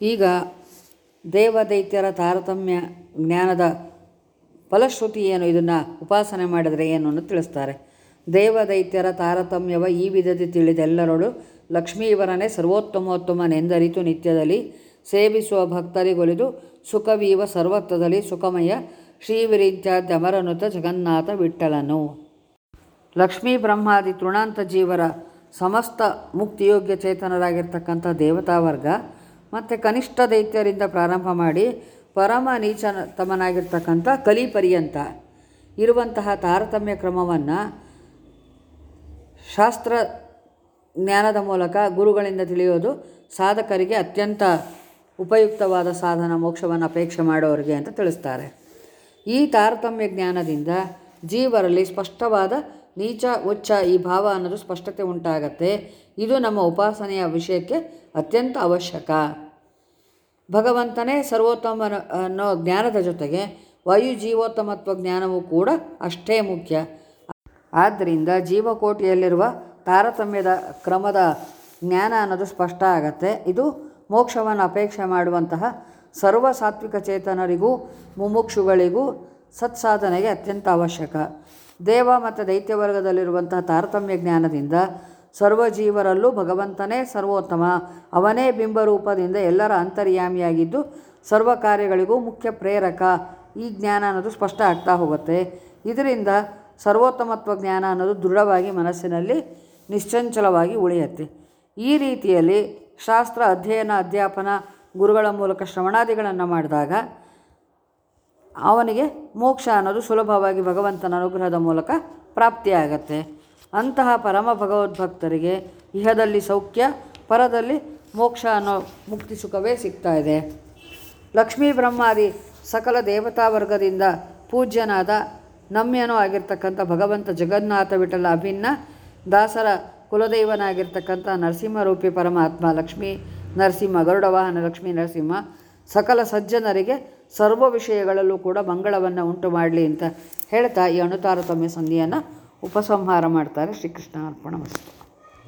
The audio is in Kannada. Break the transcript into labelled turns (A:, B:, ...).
A: ಈಗ ದೇವದೈತ್ಯರ ತಾರತಮ್ಯ ಜ್ಞಾನದ ಫಲಶ್ರುತಿ ಏನು? ಇದನ್ನು ಉಪಾಸನೆ ಮಾಡಿದರೆ ಏನು ಅನ್ನೋದು ತಿಳಿಸ್ತಾರೆ. ದೇವದೈತ್ಯರ ತಾರತಮ್ಯವ ಈ ವಿಧದಿ ತಿಳಿದೆಲ್ಲರೊಳು ಲಕ್ಷ್ಮೀವರನೇ ಸರ್ವೋತ್ತಮೋತ್ತಮನೆಂದರಿತು ನಿತ್ಯದಲ್ಲಿ ಸೇವಿಸುವ ಭಕ್ತರಿಗೊಲಿದು ಸುಖವೀವ ಸರ್ವತ್ವದಲ್ಲಿ ಸುಖಮಯ ಶ್ರೀವಿರಿಂತ್ಯಾದ್ಯ ಅಮರನುತ ಜಗನ್ನಾಥ ವಿಠಲನು ಲಕ್ಷ್ಮೀ ಬ್ರಹ್ಮಾದಿ ತೃಣಾಂತ ಜೀವರ ಸಮಸ್ತ ಮುಕ್ತಿಯೋಗ್ಯ ಚೇತನರಾಗಿರ್ತಕ್ಕಂಥ ದೇವತಾ ವರ್ಗ ಮತ್ತು ಕನಿಷ್ಠ ದೈತ್ಯರಿಂದ ಪ್ರಾರಂಭ ಮಾಡಿ ಪರಮ ನೀಚತಮನಾಗಿರ್ತಕ್ಕಂಥ ಕಲಿ ಪರ್ಯಂತ ಇರುವಂತಹ ತಾರತಮ್ಯ ಕ್ರಮವನ್ನು ಶಾಸ್ತ್ರ ಜ್ಞಾನದ ಮೂಲಕ ಗುರುಗಳಿಂದ ತಿಳಿಯೋದು ಸಾಧಕರಿಗೆ ಅತ್ಯಂತ ಉಪಯುಕ್ತವಾದ ಸಾಧನ ಮೋಕ್ಷವನ್ನು ಅಪೇಕ್ಷೆ ಮಾಡೋರಿಗೆ ಅಂತ ತಿಳಿಸ್ತಾರೆ. ಈ ತಾರತಮ್ಯ ಜ್ಞಾನದಿಂದ ಜೀವರಲ್ಲಿ ಸ್ಪಷ್ಟವಾದ ನೀಚ ಉಚ್ಚ ಈ ಭಾವ ಅನ್ನೋದು ಸ್ಪಷ್ಟತೆ ಉಂಟಾಗತ್ತೆ. ಇದು ನಮ್ಮ ಉಪಾಸನೆಯ ವಿಷಯಕ್ಕೆ ಅತ್ಯಂತ ಅವಶ್ಯಕ. ಭಗವಂತನೇ ಸರ್ವೋತ್ತಮ ಅನ್ನೋ ಜ್ಞಾನದ ಜೊತೆಗೆ ವಾಯು ಜೀವೋತ್ತಮತ್ವ ಜ್ಞಾನವೂ ಕೂಡ ಅಷ್ಟೇ ಮುಖ್ಯ. ಆದ್ದರಿಂದ ಜೀವಕೋಟಿಯಲ್ಲಿರುವ ತಾರತಮ್ಯದ ಕ್ರಮದ ಜ್ಞಾನ ಅನ್ನೋದು ಸ್ಪಷ್ಟ ಆಗತ್ತೆ. ಇದು ಮೋಕ್ಷವನ್ನು ಅಪೇಕ್ಷೆ ಮಾಡುವಂತಹ ಸರ್ವ ಸಾತ್ವಿಕ ಚೇತನರಿಗೂ, ಮುಮುಕ್ಷುಗಳಿಗೂ ಸತ್ಸಾಧನೆಗೆ ಅತ್ಯಂತ ಅವಶ್ಯಕ. ದೇವ ಮತ್ತು ದೈತ್ಯವರ್ಗದಲ್ಲಿರುವಂತಹ ತಾರತಮ್ಯ ಜ್ಞಾನದಿಂದ ಸರ್ವ ಜೀವರಲ್ಲೂ ಭಗವಂತನೇ ಸರ್ವೋತ್ತಮ. ಅವನೇ ಬಿಂಬರೂಪದಿಂದ ಎಲ್ಲರ ಅಂತರ್ಯಾಮಿಯಾಗಿದ್ದು ಸರ್ವ ಕಾರ್ಯಗಳಿಗೂ ಮುಖ್ಯ ಪ್ರೇರಕ. ಈ ಜ್ಞಾನ ಅನ್ನೋದು ಸ್ಪಷ್ಟ ಆಗ್ತಾ ಹೋಗುತ್ತೆ. ಇದರಿಂದ ಸರ್ವೋತ್ತಮತ್ವ ಜ್ಞಾನ ಅನ್ನೋದು ದೃಢವಾಗಿ ಮನಸ್ಸಿನಲ್ಲಿ ನಿಶ್ಚಂಚಲವಾಗಿ ಉಳಿಯುತ್ತೆ. ಈ ರೀತಿಯಲ್ಲಿ ಶಾಸ್ತ್ರ ಅಧ್ಯಯನ, ಅಧ್ಯಾಪನ, ಗುರುಗಳ ಮೂಲಕ ಶ್ರವಣಾದಿಗಳನ್ನು ಮಾಡಿದಾಗ ಅವನಿಗೆ ಮೋಕ್ಷ ಅನ್ನೋದು ಸುಲಭವಾಗಿ ಭಗವಂತನ ಅನುಗ್ರಹದ ಮೂಲಕ ಪ್ರಾಪ್ತಿಯಾಗತ್ತೆ. ಅಂತಹ ಪರಮ ಭಗವದ್ಭಕ್ತರಿಗೆ ಇಹದಲ್ಲಿ ಸೌಖ್ಯ, ಪರದಲ್ಲಿ ಮೋಕ್ಷ ಅನ್ನೋ ಮುಕ್ತಿ ಸುಖವೇ ಸಿಗ್ತಾ ಇದೆ. ಲಕ್ಷ್ಮೀ ಬ್ರಹ್ಮಾದಿ ಸಕಲ ದೇವತಾ ವರ್ಗದಿಂದ ಪೂಜ್ಯನಾದ ನಮ್ಯನೂ ಆಗಿರ್ತಕ್ಕಂಥ ಭಗವಂತ ಜಗನ್ನಾಥ ವಿಠಲ ಅಭಿನ್ನ ದಾಸರ ಕುಲದೈವನಾಗಿರ್ತಕ್ಕಂಥ ನರಸಿಂಹರೂಪಿ ಪರಮಾತ್ಮ, ಲಕ್ಷ್ಮೀ ನರಸಿಂಹ ಗರುಡ ವಾಹನ ಲಕ್ಷ್ಮೀ ನರಸಿಂಹ ಸಕಲ ಸಜ್ಜನರಿಗೆ ಸರ್ವ ವಿಷಯಗಳಲ್ಲೂ ಕೂಡ ಮಂಗಳವನ್ನು ಉಂಟು ಮಾಡಲಿ ಅಂತ ಹೇಳ್ತಾ ಈ ಅಣುತಾರತಮ್ಯ ಸಂಧಿಯನ್ನು ಉಪಸಂಹಾರ ಮಾಡ್ತಾರೆ ಶ್ರೀಕೃಷ್ಣ ಅರ್ಪಣ ವಸ್ತು.